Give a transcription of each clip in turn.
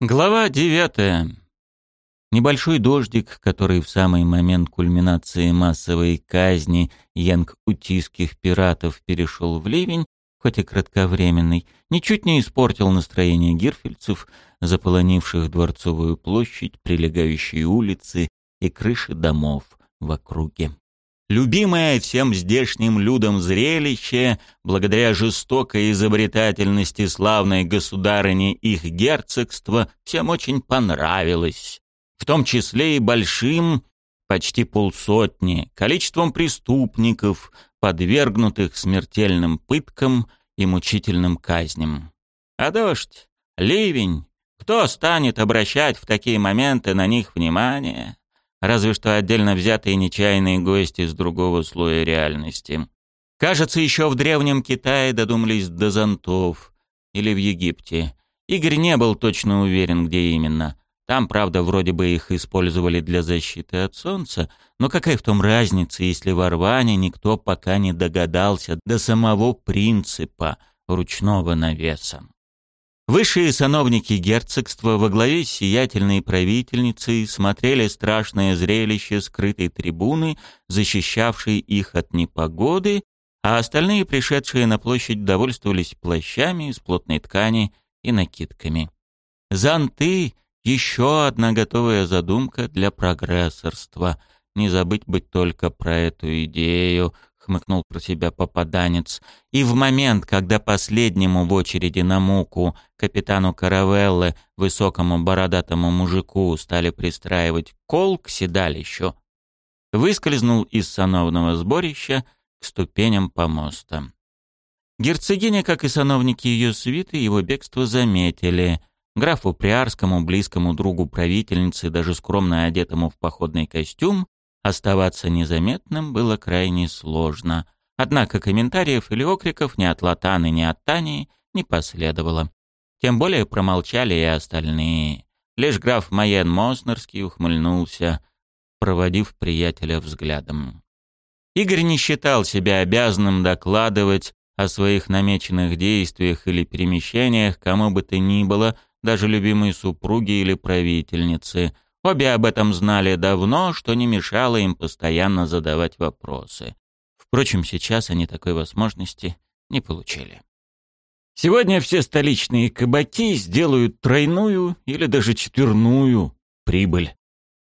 Глава девятая. Небольшой дождик, который в самый момент кульминации массовой казни янг-утийских пиратов перешел в ливень, хоть и кратковременный, ничуть не испортил настроение гирфельцев, заполонивших Дворцовую площадь, прилегающие улицы и крыши домов в округе. Любимое всем здешним людям зрелище, благодаря жестокой изобретательности славной государыни их герцогства, всем очень понравилось. В том числе и большим, почти полсотни, количеством преступников, подвергнутых смертельным пыткам и мучительным казням. А дождь, ливень, кто станет обращать в такие моменты на них внимание? Разве что отдельно взятые нечаянные гости с другого слоя реальности. Кажется, еще в Древнем Китае додумались до зонтов. Или в Египте. Игорь не был точно уверен, где именно. Там, правда, вроде бы их использовали для защиты от солнца, но какая в том разница, если в Орване никто пока не догадался до самого принципа ручного навеса. Высшие сановники герцогства во главе с сиятельной правительницей смотрели страшное зрелище скрытой трибуны, защищавшей их от непогоды, а остальные, пришедшие на площадь, довольствовались плащами из плотной ткани и накидками. Зонты — еще одна готовая задумка для прогрессорства. Не забыть быть только про эту идею, хмыкнул про себя попаданец. И в момент, когда последнему в очереди на муку, капитану Каравеллы, высокому бородатому мужику, стали пристраивать кол к седалищу, выскользнул из сановного сборища к ступеням помоста. Герцогиня, как и сановники ее свиты, его бегство заметили. Графу Приарскому, близкому другу правительницы, даже скромно одетому в походный костюм, Оставаться незаметным было крайне сложно. Однако комментариев или окриков ни от Латаны, ни от Тани не последовало. Тем более промолчали и остальные. Лишь граф Майен Моснерский ухмыльнулся, проводив приятеля взглядом. Игорь не считал себя обязанным докладывать о своих намеченных действиях или перемещениях кому бы то ни было, даже любимой супруге или правительнице — Обе об этом знали давно, что не мешало им постоянно задавать вопросы. Впрочем, сейчас они такой возможности не получили. Сегодня все столичные кабаки сделают тройную или даже четверную прибыль.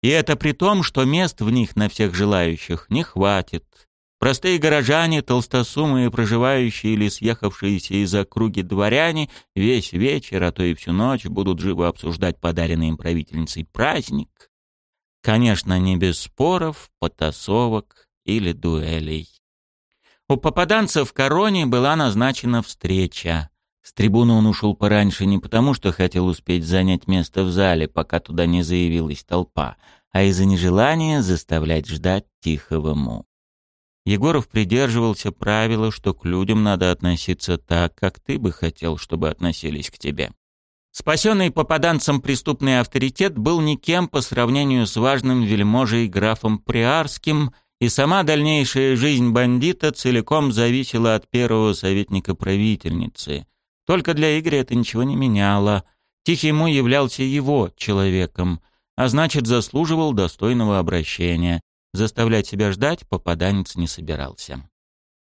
И это при том, что мест в них на всех желающих не хватит. Простые горожане, толстосумы, проживающие или съехавшиеся из округи дворяне весь вечер, а то и всю ночь будут живо обсуждать подаренный им правительницей праздник. Конечно, не без споров, потасовок или дуэлей. У попаданца в короне была назначена встреча. С трибуны он ушел пораньше не потому, что хотел успеть занять место в зале, пока туда не заявилась толпа, а из-за нежелания заставлять ждать тихого му. Егоров придерживался правила, что к людям надо относиться так, как ты бы хотел, чтобы относились к тебе. Спасенный попаданцем преступный авторитет был никем по сравнению с важным вельможей графом Приарским, и сама дальнейшая жизнь бандита целиком зависела от первого советника правительницы. Только для Игоря это ничего не меняло. Тихий Му являлся его человеком, а значит заслуживал достойного обращения. Заставлять себя ждать попаданец не собирался.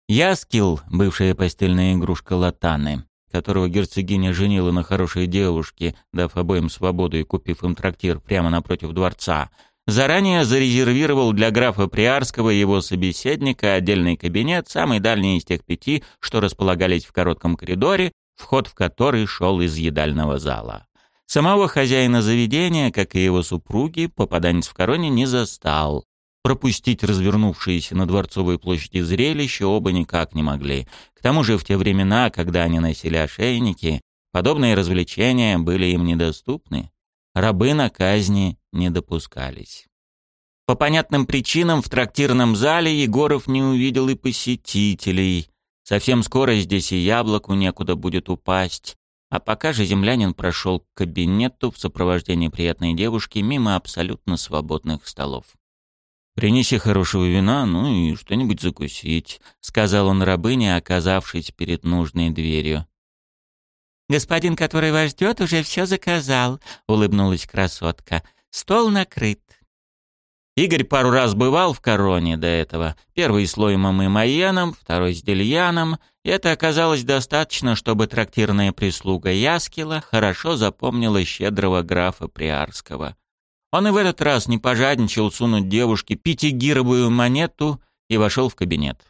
Яскил, бывшая постельная игрушка Латаны, которого герцогиня женила на хорошей девушке, дав обоим свободу и купив им трактир прямо напротив дворца, заранее зарезервировал для графа Приарского и его собеседника отдельный кабинет, самый дальний из тех пяти, что располагались в коротком коридоре, вход в который шел из едального зала. Самого хозяина заведения, как и его супруги, попаданец в короне не застал. Пропустить развернувшееся на Дворцовой площади зрелище оба никак не могли. К тому же в те времена, когда они носили ошейники, подобные развлечения были им недоступны. Рабы на казни не допускались. По понятным причинам в трактирном зале Егоров не увидел и посетителей. Совсем скоро здесь и яблоку некуда будет упасть. А пока же землянин прошел к кабинету в сопровождении приятной девушки мимо абсолютно свободных столов. «Принеси хорошего вина, ну и что-нибудь закусить», — сказал он рабыне, оказавшись перед нужной дверью. «Господин, который вас ждет, уже все заказал», — улыбнулась красотка. «Стол накрыт». Игорь пару раз бывал в Короне до этого. Первый слой мамы Майеном, второй с Дельяном. И это оказалось достаточно, чтобы трактирная прислуга Яскила хорошо запомнила щедрого графа Приарского. Он и в этот раз не пожадничал сунуть девушке пятигировую монету и вошел в кабинет.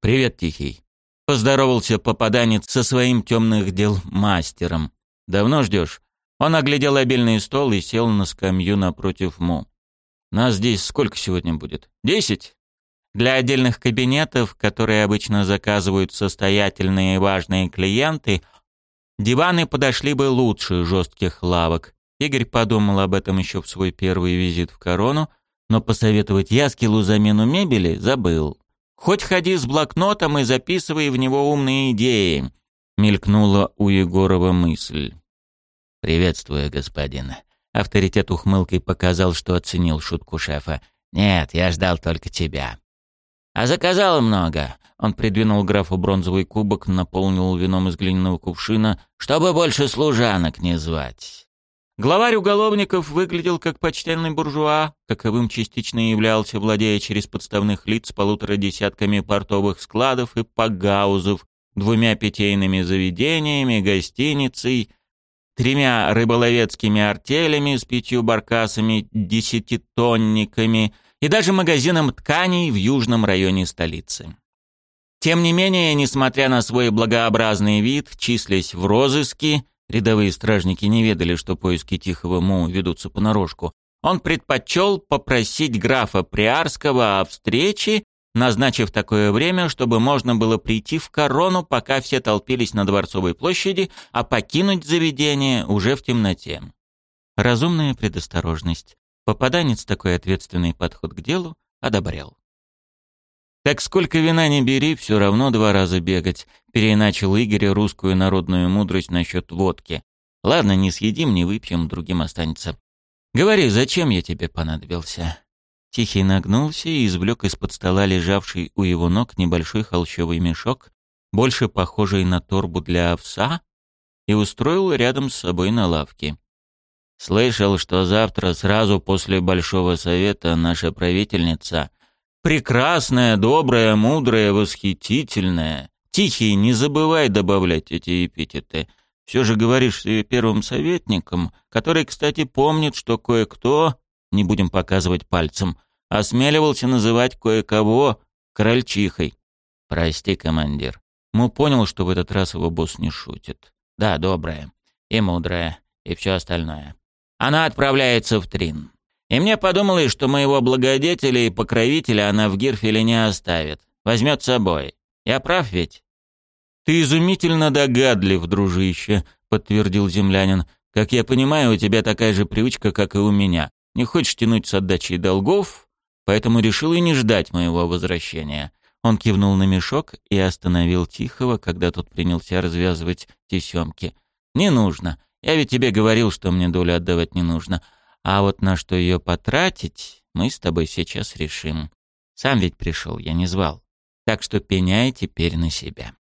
«Привет, Тихий», — поздоровался попаданец со своим темных дел мастером. «Давно ждешь?» Он оглядел обильный стол и сел на скамью напротив Му. Нас здесь сколько сегодня будет? Десять? Для отдельных кабинетов, которые обычно заказывают состоятельные и важные клиенты, диваны подошли бы лучше жестких лавок. Игорь подумал об этом еще в свой первый визит в Корону, но посоветовать Яскилу замену мебели забыл. «Хоть ходи с блокнотом и записывай в него умные идеи», — мелькнула у Егорова мысль. «Приветствую, господин», Авторитет ухмылкой показал, что оценил шутку шефа. «Нет, я ждал только тебя». «А заказал много». Он придвинул графу бронзовый кубок, наполнил вином из глиняного кувшина, чтобы больше служанок не звать. Главарь уголовников выглядел как почтенный буржуа, каковым частично являлся, владея через подставных лиц полутора десятками портовых складов и погаузов, двумя питейными заведениями, гостиницей — тремя рыболовецкими артелями с пятью баркасами, десятитонниками и даже магазином тканей в южном районе столицы. Тем не менее, несмотря на свой благообразный вид, числясь в розыске, рядовые стражники не ведали, что поиски Тихого Му ведутся понарошку, он предпочел попросить графа Приарского о встрече назначив такое время, чтобы можно было прийти в корону, пока все толпились на Дворцовой площади, а покинуть заведение уже в темноте. Разумная предосторожность. Попаданец такой ответственный подход к делу одобрял. «Так сколько вина не бери, все равно два раза бегать», — переиначил Игорь русскую народную мудрость насчет водки. «Ладно, не съедим, не выпьем, другим останется. Говори, зачем я тебе понадобился?» Тихий нагнулся и извлек из-под стола лежавший у его ног небольшой холщовый мешок, больше похожий на торбу для овса, и устроил рядом с собой на лавке. Слышал, что завтра, сразу после Большого Совета, наша правительница прекрасная, добрая, мудрая, восхитительная. Тихий, не забывай добавлять эти эпитеты. Все же говоришь ее первым советником, который, кстати, помнит, что кое-кто не будем показывать пальцем, осмеливался называть кое-кого крольчихой. «Прости, командир». Му понял, что в этот раз его босс не шутит. «Да, добрая и мудрая, и все остальное. Она отправляется в Трин. И мне подумалось, что моего благодетеля и покровителя она в Гирфеле не оставит. Возьмет с собой. Я прав ведь?» «Ты изумительно догадлив, дружище», — подтвердил землянин. «Как я понимаю, у тебя такая же привычка, как и у меня. Не хочешь тянуть с отдачей долгов, поэтому решил и не ждать моего возвращения». Он кивнул на мешок и остановил Тихого, когда тот принялся развязывать тесемки. «Не нужно. Я ведь тебе говорил, что мне долю отдавать не нужно. А вот на что ее потратить, мы с тобой сейчас решим. Сам ведь пришел, я не звал. Так что пеняй теперь на себя».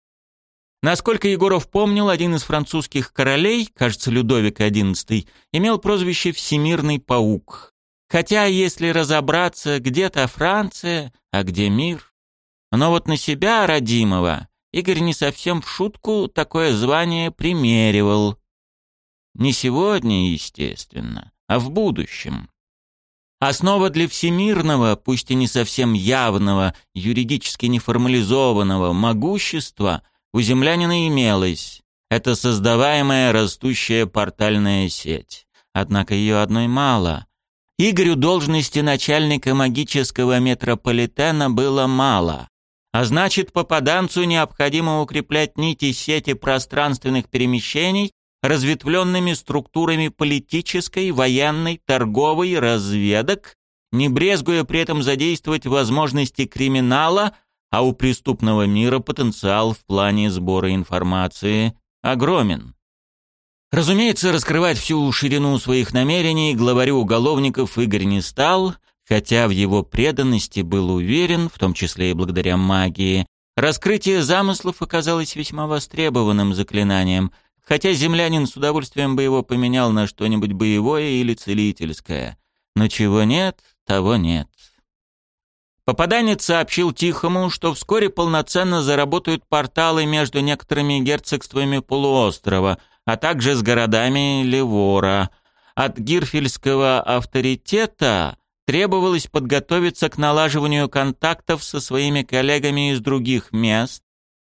Насколько Егоров помнил, один из французских королей, кажется, Людовик XI, имел прозвище «Всемирный паук». Хотя, если разобраться, где-то Франция, а где мир. Но вот на себя, родимого, Игорь не совсем в шутку такое звание примеривал. Не сегодня, естественно, а в будущем. Основа для всемирного, пусть и не совсем явного, юридически неформализованного могущества у землянина имелось. Это создаваемая растущая портальная сеть. Однако ее одной мало. Игорю должности начальника магического метрополитена было мало. А значит, попаданцу необходимо укреплять нити сети пространственных перемещений разветвленными структурами политической, военной, торговой, разведок, не брезгуя при этом задействовать возможности криминала, а у преступного мира потенциал в плане сбора информации огромен. Разумеется, раскрывать всю ширину своих намерений главарю уголовников Игорь не стал, хотя в его преданности был уверен, в том числе и благодаря магии. Раскрытие замыслов оказалось весьма востребованным заклинанием, хотя землянин с удовольствием бы его поменял на что-нибудь боевое или целительское. Но чего нет, того нет. Попаданец сообщил Тихому, что вскоре полноценно заработают порталы между некоторыми герцогствами полуострова, а также с городами Левора. От гирфельского авторитета требовалось подготовиться к налаживанию контактов со своими коллегами из других мест,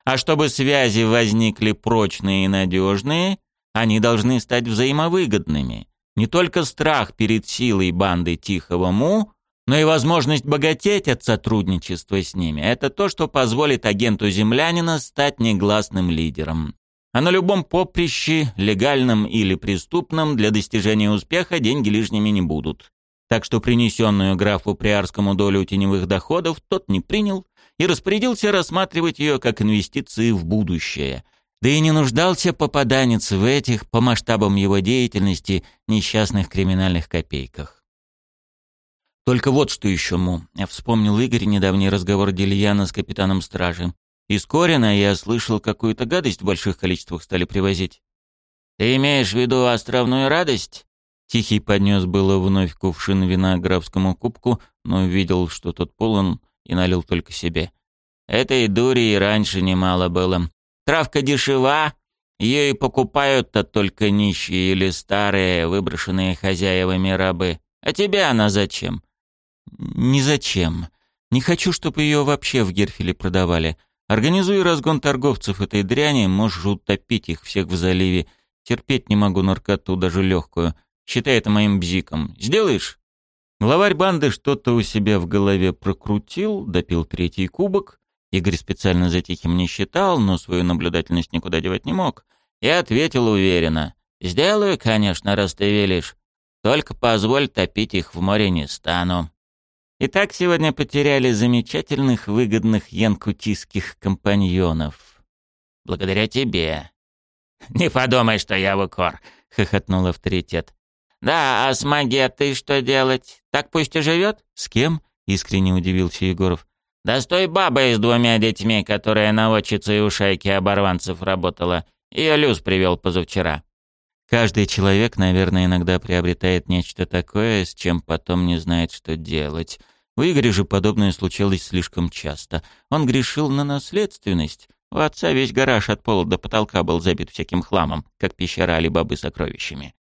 а чтобы связи возникли прочные и надежные, они должны стать взаимовыгодными. Не только страх перед силой банды Тихого Му, но и возможность богатеть от сотрудничества с ними – это то, что позволит агенту землянина стать негласным лидером. А на любом поприще, легальном или преступном, для достижения успеха деньги лишними не будут. Так что принесенную графу Приарскому долю теневых доходов тот не принял и распорядился рассматривать ее как инвестиции в будущее. Да и не нуждался попаданец в этих, по масштабам его деятельности, несчастных криминальных копейках. Только вот что еще, Му. Вспомнил Игорь недавний разговор Дельяна с капитаном стражи. Из я слышал, какую-то гадость в больших количествах стали привозить. «Ты имеешь в виду островную радость?» Тихий поднес было вновь кувшин вина графскому кубку, но увидел, что тот полон, и налил только себе. Этой дури и раньше немало было. Травка дешева, ее и покупают-то только нищие или старые, выброшенные хозяевами рабы. А тебе она зачем? «Ни зачем. Не хочу, чтобы ее вообще в Герфеле продавали. Организуй разгон торговцев этой дряни, можешь утопить их всех в заливе. Терпеть не могу наркоту, даже легкую. Считай это моим бзиком. Сделаешь?» Главарь банды что-то у себя в голове прокрутил, допил третий кубок. Игорь специально за тихим не считал, но свою наблюдательность никуда девать не мог. И ответил уверенно. «Сделаю, конечно, раз ты велишь. Только позволь топить их в море не стану». Итак, сегодня потеряли замечательных, выгодных янкутийских компаньонов. Благодаря тебе. Не подумай, что я в укор, хохотнул авторитет. Да, а с Магетой что делать? Так пусть и живет? С кем? Искренне удивился Егоров. Да с той бабой с двумя детьми, которая наводчицей у шайки оборванцев работала. Ее Люс привел позавчера. Каждый человек, наверное, иногда приобретает нечто такое, с чем потом не знает, что делать. У Игоря же подобное случалось слишком часто. Он грешил на наследственность. У отца весь гараж от пола до потолка был забит всяким хламом, как пещера Али-Бабы сокровищами.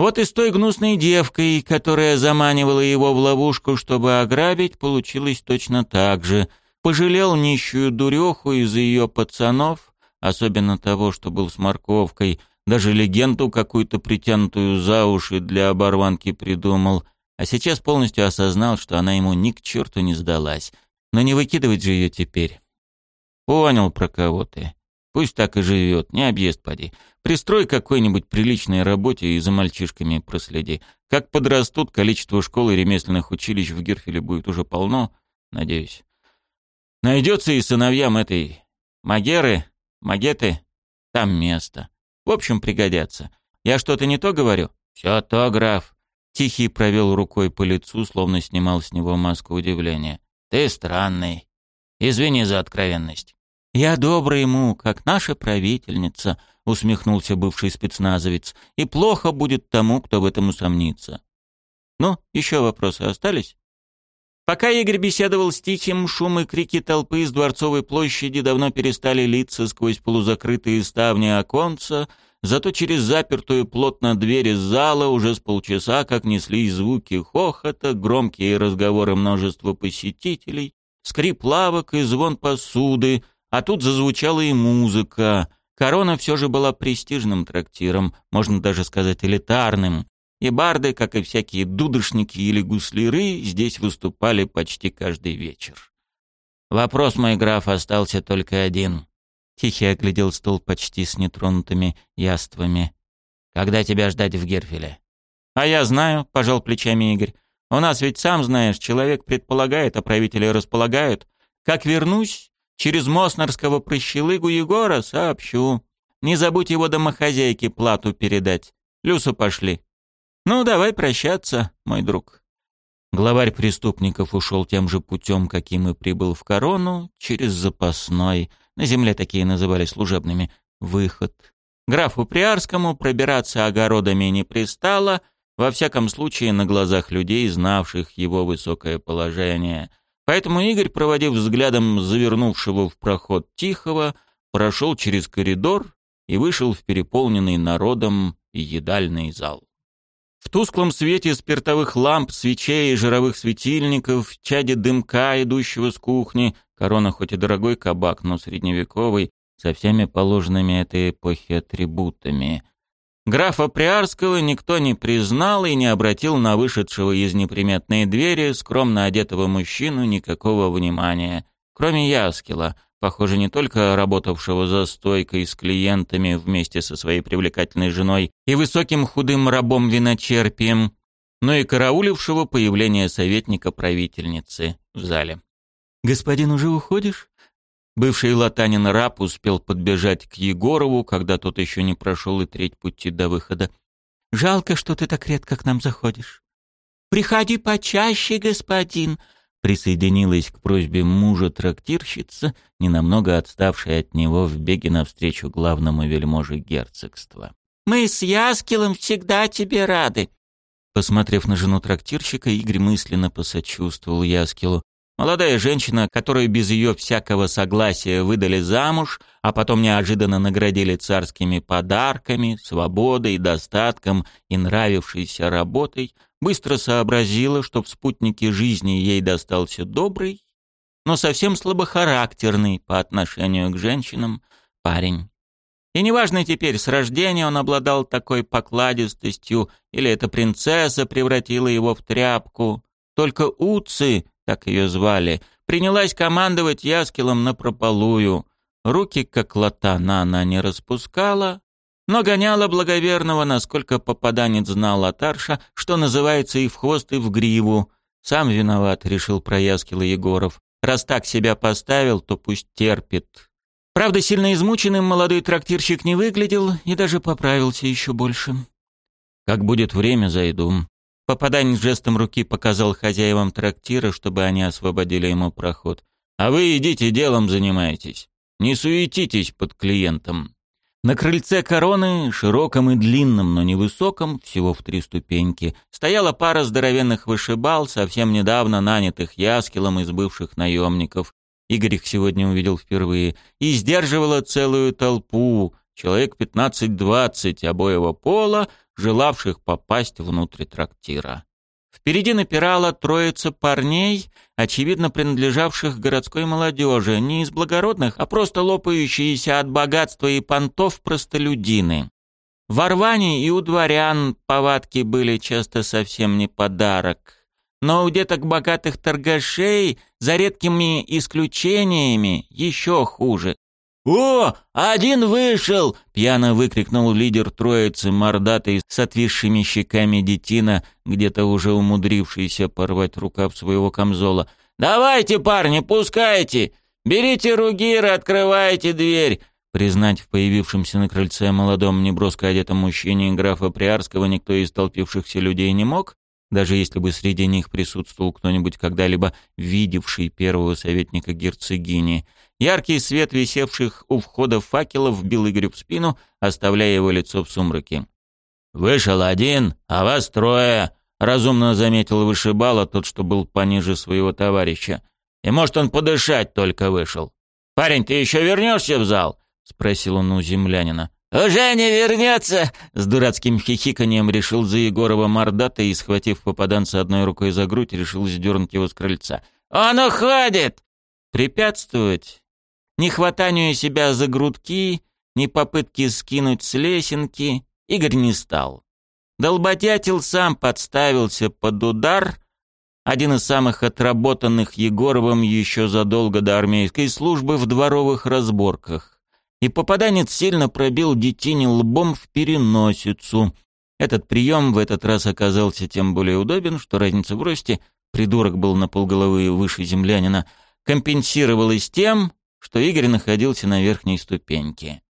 Вот и с той гнусной девкой, которая заманивала его в ловушку, чтобы ограбить, получилось точно так же. Пожалел нищую дуреху из-за ее пацанов, особенно того, что был с морковкой — даже легенду какую-то притянутую за уши для оборванки придумал, а сейчас полностью осознал, что она ему ни к черту не сдалась. Но не выкидывать же ее теперь. Понял, про кого ты. Пусть так и живет, не объезд поди. Пристрой какой-нибудь приличной работе и за мальчишками проследи. Как подрастут, количество школ и ремесленных училищ в Герфеле будет уже полно, надеюсь. Найдется и сыновьям этой Магеры, Магеты, там место. В общем, пригодятся. Я что-то не то говорю? Все то, граф. Тихий провел рукой по лицу, словно снимал с него маску удивления. Ты странный. Извини за откровенность. Я добрый ему, как наша правительница, усмехнулся бывший спецназовец. И плохо будет тому, кто в этом усомнится. Ну, еще вопросы остались? Пока Игорь беседовал с Тихим, шум и крики толпы из Дворцовой площади давно перестали литься сквозь полузакрытые ставни оконца, зато через запертую плотно дверь из зала уже с полчаса как неслись звуки хохота, громкие разговоры множества посетителей, скрип лавок и звон посуды, а тут зазвучала и музыка. Корона все же была престижным трактиром, можно даже сказать элитарным, и барды, как и всякие дудошники или гусляры, здесь выступали почти каждый вечер. Вопрос, мой граф, остался только один. Тихий оглядел стол почти с нетронутыми яствами. «Когда тебя ждать в Герфеле?» «А я знаю», — пожал плечами Игорь. «У нас ведь, сам знаешь, человек предполагает, а правители располагают. Как вернусь, через Моснерского прощелыгу Егора сообщу. Не забудь его домохозяйке плату передать. Люсу пошли». «Ну, давай прощаться, мой друг». Главарь преступников ушел тем же путем, каким и прибыл в корону, через запасной, на земле такие называли служебными, выход. Графу Приарскому пробираться огородами не пристало, во всяком случае на глазах людей, знавших его высокое положение. Поэтому Игорь, проводив взглядом завернувшего в проход Тихого, прошел через коридор и вышел в переполненный народом едальный зал. В тусклом свете спиртовых ламп, свечей и жировых светильников, чаде дымка, идущего с кухни, корона хоть и дорогой кабак, но средневековый, со всеми положенными этой эпохи атрибутами. Графа Приарского никто не признал и не обратил на вышедшего из неприметной двери скромно одетого мужчину никакого внимания, кроме Яскила — похоже, не только работавшего за стойкой с клиентами вместе со своей привлекательной женой и высоким худым рабом-виночерпием, но и караулившего появление советника правительницы в зале. «Господин, уже уходишь?» Бывший латанин раб успел подбежать к Егорову, когда тот еще не прошел и треть пути до выхода. «Жалко, что ты так редко к нам заходишь». «Приходи почаще, господин», присоединилась к просьбе мужа трактирщица, ненамного отставшая от него в беге навстречу главному вельможе герцогства. «Мы с Яскилом всегда тебе рады». Посмотрев на жену трактирщика, Игорь мысленно посочувствовал Яскилу. Молодая женщина, которую без ее всякого согласия выдали замуж, а потом неожиданно наградили царскими подарками, свободой, достатком и нравившейся работой, быстро сообразила, что в спутнике жизни ей достался добрый, но совсем слабохарактерный по отношению к женщинам парень. И неважно теперь, с рождения он обладал такой покладистостью, или эта принцесса превратила его в тряпку, только Уцы так ее звали, принялась командовать Яскилом напропалую. Руки, как латана, она не распускала, но гоняла благоверного, насколько попаданец знал Атарша, что называется и в хвост, и в гриву. Сам виноват, решил про Яскила Егоров. Раз так себя поставил, то пусть терпит. Правда, сильно измученным молодой трактирщик не выглядел и даже поправился еще больше. «Как будет время, зайду», Попаданец жестом руки показал хозяевам трактира, чтобы они освободили ему проход. «А вы идите делом занимайтесь. Не суетитесь под клиентом». На крыльце короны, широком и длинном, но невысоком, всего в три ступеньки, стояла пара здоровенных вышибал, совсем недавно нанятых Яскилом из бывших наемников. Игорь их сегодня увидел впервые. И сдерживала целую толпу, человек пятнадцать-двадцать обоего пола, желавших попасть внутрь трактира. Впереди напирала троица парней, очевидно принадлежавших городской молодежи, не из благородных, а просто лопающиеся от богатства и понтов простолюдины. В Орване и у дворян повадки были часто совсем не подарок. Но у деток богатых торгашей, за редкими исключениями, еще хуже. «О, один вышел!» — пьяно выкрикнул лидер троицы, мордатый с отвисшими щеками детина, где-то уже умудрившийся порвать рукав своего камзола. «Давайте, парни, пускайте! Берите ругиры, открывайте дверь!» Признать в появившемся на крыльце молодом неброско одетом мужчине графа Приарского никто из толпившихся людей не мог, даже если бы среди них присутствовал кто-нибудь когда-либо видевший первого советника герцогини — Яркий свет висевших у входа факелов бил Игорю в спину, оставляя его лицо в сумраке. «Вышел один, а вас трое», — разумно заметил вышибала тот, что был пониже своего товарища. «И может, он подышать только вышел. Парень, ты еще вернешься в зал?» — спросил он у землянина. «Уже не вернется!» — с дурацким хихиканием решил за Егорова мордата и, схватив попаданца одной рукой за грудь, решил сдернуть его с крыльца. «Он уходит!» Препятствовать ни хватанию себя за грудки, ни попытки скинуть с лесенки Игорь не стал. Долботятел сам подставился под удар, один из самых отработанных Егоровым еще задолго до армейской службы в дворовых разборках. И попаданец сильно пробил детине лбом в переносицу. Этот прием в этот раз оказался тем более удобен, что разница в росте, придурок был на полголовы выше землянина, компенсировалась тем, что Игорь находился на верхней ступеньке.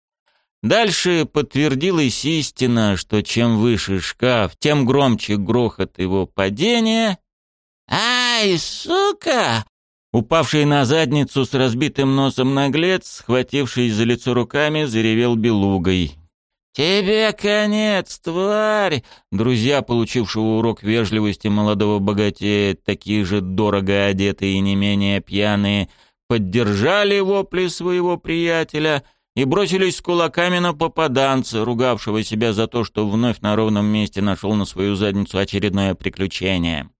Дальше подтвердилась истина, что чем выше шкаф, тем громче грохот его падения. «Ай, сука!» Упавший на задницу с разбитым носом наглец, схватившись за лицо руками, заревел белугой. «Тебе конец, тварь!» Друзья, получившего урок вежливости молодого богатея, такие же дорого одетые и не менее пьяные, поддержали вопли своего приятеля и бросились с кулаками на попаданца, ругавшего себя за то, что вновь на ровном месте нашел на свою задницу очередное приключение.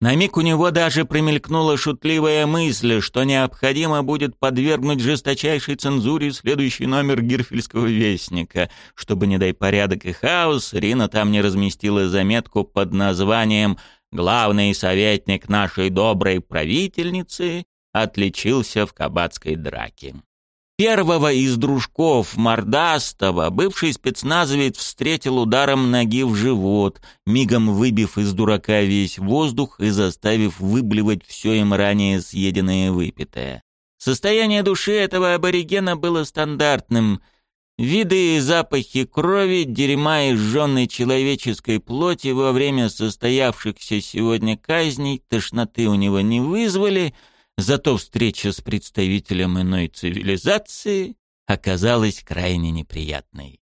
На миг у него даже промелькнула шутливая мысль, что необходимо будет подвергнуть жесточайшей цензуре следующий номер Гирфельского вестника, чтобы, не дай порядок и хаос, Рина там не разместила заметку под названием «Главный советник нашей доброй правительницы отличился в кабацкой драке». Первого из дружков Мордастова бывший спецназовец встретил ударом ноги в живот, мигом выбив из дурака весь воздух и заставив выблевать все им ранее съеденное и выпитое. Состояние души этого аборигена было стандартным. Виды и запахи крови, дерьма и сжженной человеческой плоти во время состоявшихся сегодня казней тошноты у него не вызвали — Зато встреча с представителем иной цивилизации оказалась крайне неприятной.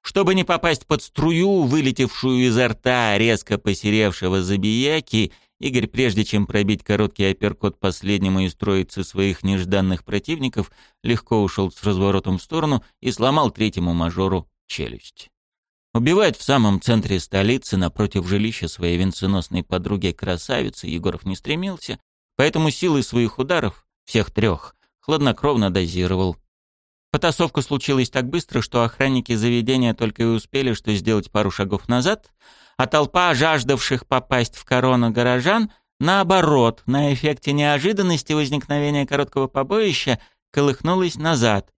Чтобы не попасть под струю, вылетевшую изо рта резко посеревшего забияки, Игорь, прежде чем пробить короткий апперкот последнему из троицы своих нежданных противников, легко ушел с разворотом в сторону и сломал третьему мажору челюсть. Убивать в самом центре столицы, напротив жилища своей венценосной подруги-красавицы, Егоров не стремился, Поэтому силы своих ударов, всех трех, хладнокровно дозировал. Потасовка случилась так быстро, что охранники заведения только и успели что сделать пару шагов назад, а толпа жаждавших попасть в корону горожан, наоборот, на эффекте неожиданности возникновения короткого побоища, колыхнулась назад.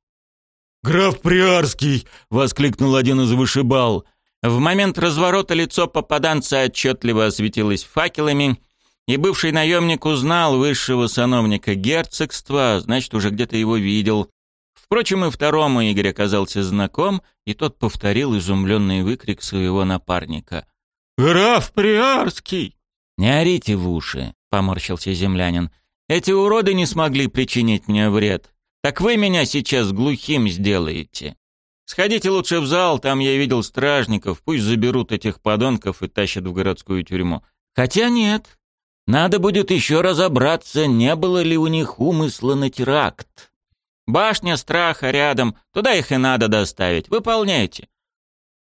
«Граф Приарский!» — воскликнул один из вышибал. В момент разворота лицо попаданца отчетливо осветилось факелами, и бывший наемник узнал высшего сановника герцогства, значит, уже где-то его видел. Впрочем, и второму Игорь оказался знаком, и тот повторил изумленный выкрик своего напарника. «Граф Приарский!» «Не орите в уши», — поморщился землянин. «Эти уроды не смогли причинить мне вред. Так вы меня сейчас глухим сделаете. Сходите лучше в зал, там я видел стражников, пусть заберут этих подонков и тащат в городскую тюрьму. Хотя нет, надо будет еще разобраться, не было ли у них умысла на теракт. Башня страха рядом, туда их и надо доставить. Выполняйте.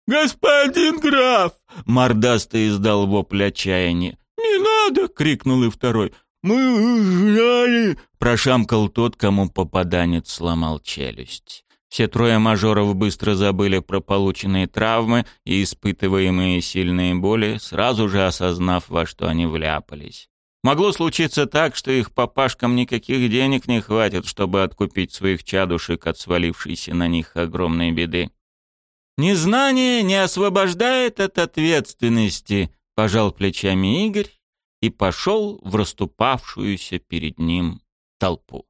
«Господин граф!» — мордастый издал вопль отчаяния. «Не надо!» — крикнул и второй. «Мы знали!» — прошамкал тот, кому попаданец сломал челюсть. Все трое мажоров быстро забыли про полученные травмы и испытываемые сильные боли, сразу же осознав, во что они вляпались. Могло случиться так, что их папашкам никаких денег не хватит, чтобы откупить своих чадушек от свалившейся на них огромной беды. «Незнание не освобождает от ответственности», — пожал плечами Игорь и пошел в расступавшуюся перед ним толпу.